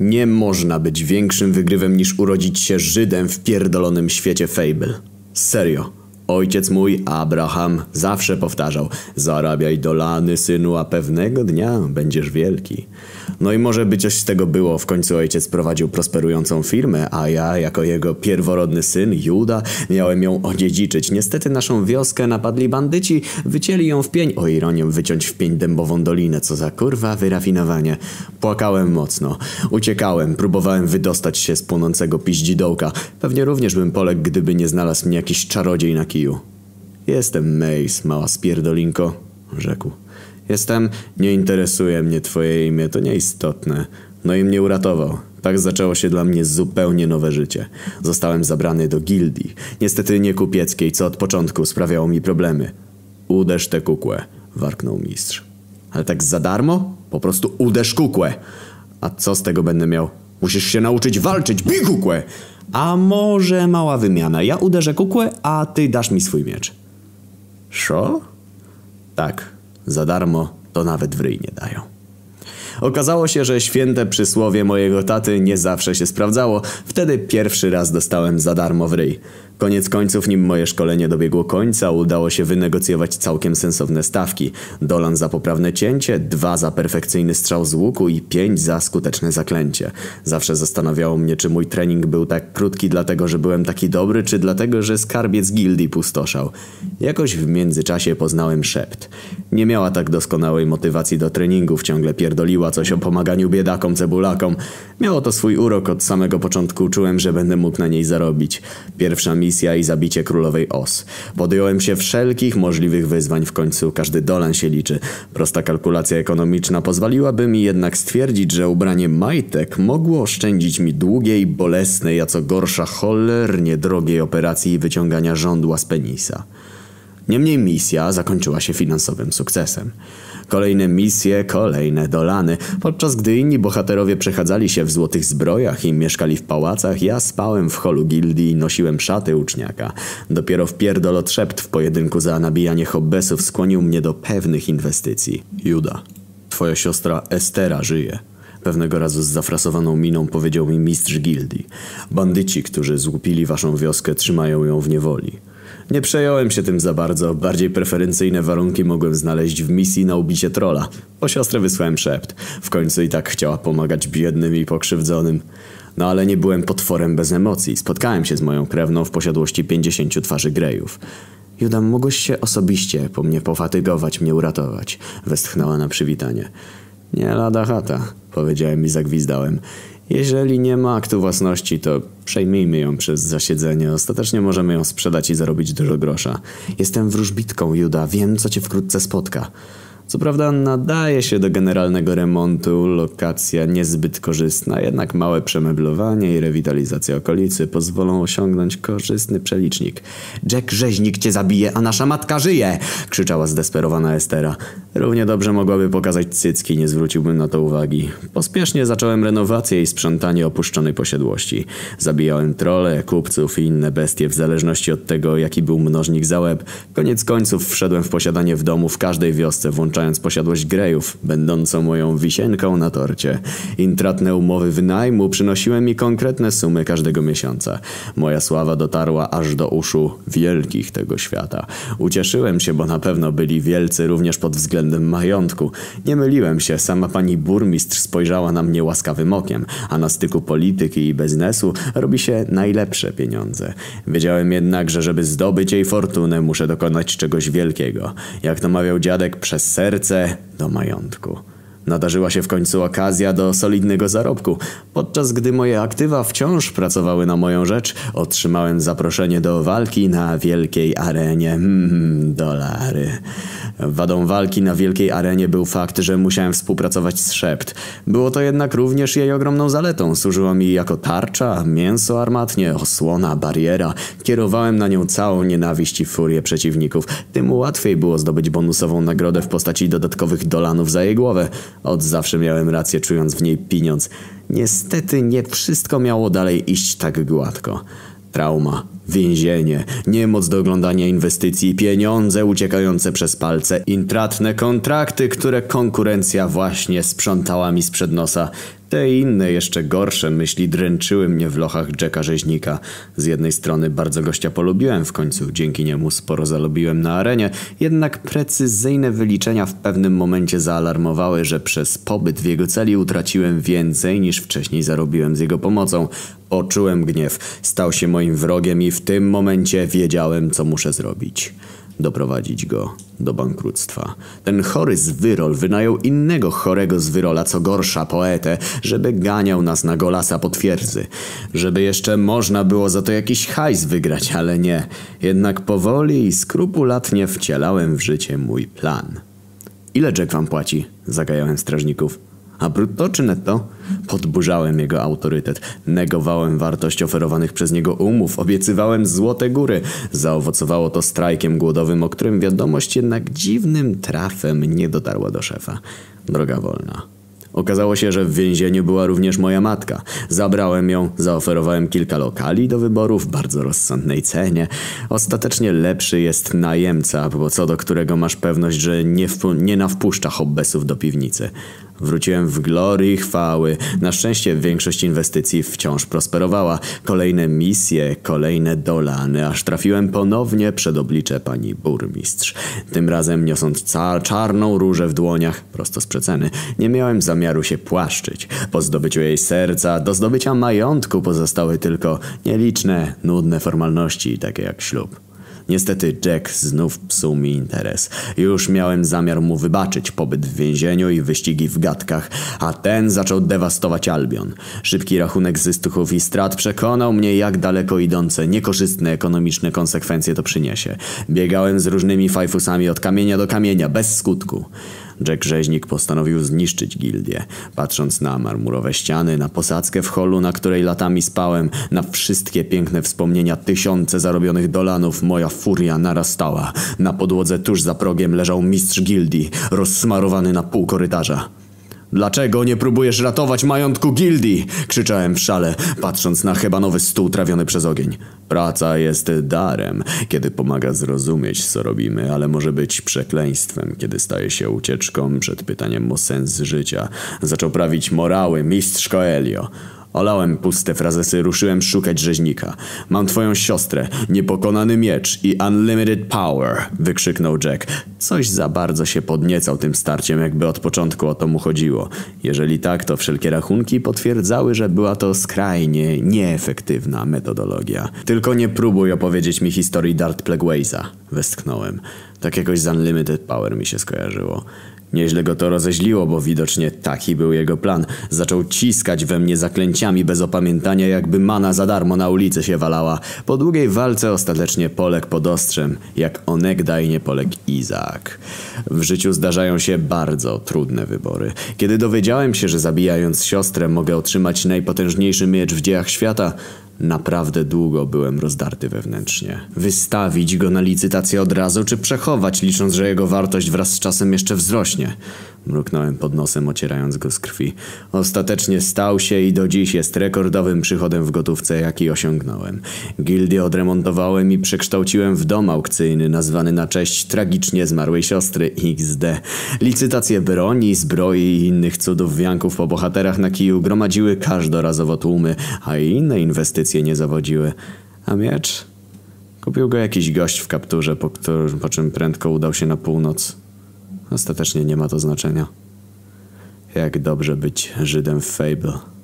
Nie można być większym wygrywem niż urodzić się Żydem w pierdolonym świecie Fable. Serio. Ojciec mój, Abraham, zawsze powtarzał Zarabiaj dolany, synu, a pewnego dnia będziesz wielki. No i może by coś z tego było. W końcu ojciec prowadził prosperującą firmę, a ja, jako jego pierworodny syn, Juda, miałem ją odziedziczyć. Niestety naszą wioskę napadli bandyci, wycięli ją w pień. O ironię, wyciąć w pień dębową dolinę. Co za kurwa wyrafinowanie. Płakałem mocno. Uciekałem, próbowałem wydostać się z płonącego piździdołka. Pewnie również bym poległ, gdyby nie znalazł mnie jakiś czarodziej na kiju. Jestem Mace, mała spierdolinko, rzekł. Jestem, nie interesuje mnie twoje imię, to nieistotne. No i mnie uratował. Tak zaczęło się dla mnie zupełnie nowe życie. Zostałem zabrany do gildii. Niestety nie kupieckiej, co od początku sprawiało mi problemy. Uderz tę kukłę, warknął mistrz. Ale tak za darmo? Po prostu uderz kukłę. A co z tego będę miał? Musisz się nauczyć walczyć, bij kukłę! A może mała wymiana. Ja uderzę kukłę, a ty dasz mi swój miecz. Szo? Tak, za darmo to nawet w ryj nie dają. Okazało się, że święte przysłowie mojego taty nie zawsze się sprawdzało. Wtedy pierwszy raz dostałem za darmo w ryj. Koniec końców, nim moje szkolenie dobiegło końca, udało się wynegocjować całkiem sensowne stawki. Dolan za poprawne cięcie, dwa za perfekcyjny strzał z łuku i pięć za skuteczne zaklęcie. Zawsze zastanawiało mnie, czy mój trening był tak krótki dlatego, że byłem taki dobry, czy dlatego, że skarbiec gildii pustoszał. Jakoś w międzyczasie poznałem szept. Nie miała tak doskonałej motywacji do treningów, ciągle pierdoliła coś o pomaganiu biedakom, cebulakom. Miało to swój urok od samego początku, czułem, że będę mógł na niej zarobić. Pierwsza mi misja i zabicie królowej Os. Podjąłem się wszelkich możliwych wyzwań, w końcu każdy dolan się liczy. Prosta kalkulacja ekonomiczna pozwoliłaby mi jednak stwierdzić, że ubranie majtek mogło oszczędzić mi długiej, bolesnej, a co gorsza cholernie drogiej operacji wyciągania żądła z penisa. Niemniej misja zakończyła się finansowym sukcesem. Kolejne misje, kolejne dolany. Podczas gdy inni bohaterowie przechadzali się w złotych zbrojach i mieszkali w pałacach, ja spałem w holu gildii i nosiłem szaty uczniaka. Dopiero w pierdolot szept w pojedynku za nabijanie hobbesów skłonił mnie do pewnych inwestycji. Juda, twoja siostra Estera żyje. Pewnego razu z zafrasowaną miną powiedział mi mistrz gildii. Bandyci, którzy złupili waszą wioskę, trzymają ją w niewoli. Nie przejąłem się tym za bardzo. Bardziej preferencyjne warunki mogłem znaleźć w misji na ubicie trola. Po siostrę wysłałem szept. W końcu i tak chciała pomagać biednym i pokrzywdzonym. No ale nie byłem potworem bez emocji. Spotkałem się z moją krewną w posiadłości pięćdziesięciu twarzy grejów. Judam, mogłeś się osobiście po mnie pofatygować, mnie uratować. Westchnęła na przywitanie. Nie lada chata, powiedziałem i zagwizdałem. Jeżeli nie ma aktu własności, to przejmijmy ją przez zasiedzenie. Ostatecznie możemy ją sprzedać i zarobić dużo grosza. Jestem wróżbitką, Juda. Wiem, co cię wkrótce spotka. Co prawda nadaje się do generalnego remontu, lokacja niezbyt korzystna, jednak małe przemeblowanie i rewitalizacja okolicy pozwolą osiągnąć korzystny przelicznik. Jack rzeźnik cię zabije, a nasza matka żyje! krzyczała zdesperowana Estera. Równie dobrze mogłaby pokazać cycki, nie zwróciłbym na to uwagi. Pospiesznie zacząłem renowację i sprzątanie opuszczonej posiadłości. Zabijałem trole, kupców i inne bestie w zależności od tego, jaki był mnożnik za łeb. Koniec końców wszedłem w posiadanie w domu w każdej wiosce, włączając włączając posiadłość grejów, będącą moją wisienką na torcie. Intratne umowy wynajmu przynosiły mi konkretne sumy każdego miesiąca. Moja sława dotarła aż do uszu wielkich tego świata. Ucieszyłem się, bo na pewno byli wielcy również pod względem majątku. Nie myliłem się, sama pani burmistrz spojrzała na mnie łaskawym okiem, a na styku polityki i biznesu robi się najlepsze pieniądze. Wiedziałem jednak, że żeby zdobyć jej fortunę, muszę dokonać czegoś wielkiego. Jak to mawiał dziadek, przez ser serce do majątku. Nadarzyła się w końcu okazja do solidnego zarobku. Podczas gdy moje aktywa wciąż pracowały na moją rzecz, otrzymałem zaproszenie do walki na wielkiej arenie. Hmm, dolary. Wadą walki na wielkiej arenie był fakt, że musiałem współpracować z Szept. Było to jednak również jej ogromną zaletą. Służyła mi jako tarcza, mięso armatnie, osłona, bariera. Kierowałem na nią całą nienawiść i furię przeciwników. Tym łatwiej było zdobyć bonusową nagrodę w postaci dodatkowych dolanów za jej głowę. Od zawsze miałem rację, czując w niej pieniądz. Niestety nie wszystko miało dalej iść tak gładko. Trauma, Więzienie, niemoc do oglądania inwestycji, pieniądze uciekające przez palce, intratne kontrakty, które konkurencja właśnie sprzątała mi sprzed nosa. Te i inne jeszcze gorsze myśli dręczyły mnie w lochach Jacka Rzeźnika. Z jednej strony bardzo gościa polubiłem w końcu, dzięki niemu sporo zalubiłem na arenie, jednak precyzyjne wyliczenia w pewnym momencie zaalarmowały, że przez pobyt w jego celi utraciłem więcej niż wcześniej zarobiłem z jego pomocą. Poczułem gniew, stał się moim wrogiem i w tym momencie wiedziałem, co muszę zrobić doprowadzić go do bankructwa. Ten chory zwyrol wynajął innego chorego zwyrola, co gorsza poetę, żeby ganiał nas na golasa po twierdzy. Żeby jeszcze można było za to jakiś hajs wygrać, ale nie. Jednak powoli i skrupulatnie wcielałem w życie mój plan. Ile Jack wam płaci? Zagajałem strażników. A brutto czy netto? Podburzałem jego autorytet, negowałem wartość oferowanych przez niego umów, obiecywałem złote góry. Zaowocowało to strajkiem głodowym, o którym wiadomość jednak dziwnym trafem nie dotarła do szefa. Droga wolna. Okazało się, że w więzieniu była również moja matka. Zabrałem ją, zaoferowałem kilka lokali do wyboru w bardzo rozsądnej cenie. Ostatecznie lepszy jest najemca, bo co do którego masz pewność, że nie, nie nawpuszcza hobbesów do piwnicy. Wróciłem w glorii chwały. Na szczęście większość inwestycji wciąż prosperowała. Kolejne misje, kolejne dolany, aż trafiłem ponownie przed oblicze pani burmistrz. Tym razem niosąc czarną różę w dłoniach, prosto z przeceny. Nie miałem zamiaru się płaszczyć. Po zdobyciu jej serca, do zdobycia majątku pozostały tylko nieliczne, nudne formalności, takie jak ślub. Niestety Jack znów psuł mi interes. Już miałem zamiar mu wybaczyć pobyt w więzieniu i wyścigi w gadkach, a ten zaczął dewastować Albion. Szybki rachunek zysków i strat przekonał mnie, jak daleko idące, niekorzystne ekonomiczne konsekwencje to przyniesie. Biegałem z różnymi fajfusami od kamienia do kamienia, bez skutku. Jack Rzeźnik postanowił zniszczyć gildię. Patrząc na marmurowe ściany, na posadzkę w holu, na której latami spałem, na wszystkie piękne wspomnienia tysiące zarobionych dolanów, moja furia narastała. Na podłodze tuż za progiem leżał mistrz gildii, rozsmarowany na pół korytarza. Dlaczego nie próbujesz ratować majątku gildii? Krzyczałem w szale, patrząc na hebanowy stół trawiony przez ogień. Praca jest darem, kiedy pomaga zrozumieć, co robimy, ale może być przekleństwem, kiedy staje się ucieczką przed pytaniem o sens życia. Zaczął prawić morały mistrz Coelho. Olałem puste frazesy, ruszyłem szukać rzeźnika. Mam twoją siostrę, niepokonany miecz i unlimited power, wykrzyknął Jack. Coś za bardzo się podniecał tym starciem, jakby od początku o to mu chodziło. Jeżeli tak, to wszelkie rachunki potwierdzały, że była to skrajnie nieefektywna metodologia. Tylko nie próbuj opowiedzieć mi historii Dart Plagueisa, westchnąłem. Tak jakoś z Unlimited Power mi się skojarzyło. Nieźle go to rozeźliło, bo widocznie taki był jego plan. Zaczął ciskać we mnie zaklęciami bez opamiętania, jakby mana za darmo na ulicy się walała. Po długiej walce ostatecznie poległ pod ostrzem, jak onegdaj nie poległ Izak. W życiu zdarzają się bardzo trudne wybory. Kiedy dowiedziałem się, że zabijając siostrę mogę otrzymać najpotężniejszy miecz w dziejach świata, Naprawdę długo byłem rozdarty wewnętrznie. Wystawić go na licytację od razu, czy przechować, licząc, że jego wartość wraz z czasem jeszcze wzrośnie? Mruknąłem pod nosem, ocierając go z krwi. Ostatecznie stał się i do dziś jest rekordowym przychodem w gotówce, jaki osiągnąłem. Gildię odremontowałem i przekształciłem w dom aukcyjny, nazwany na cześć tragicznie zmarłej siostry XD. Licytacje broni, zbroi i innych cudów wianków po bohaterach na kiju gromadziły każdorazowo tłumy, a inne inwestycje nie zawodziły. A miecz? Kupił go jakiś gość w kapturze, po, po czym prędko udał się na północ. Ostatecznie nie ma to znaczenia. Jak dobrze być Żydem w Fable.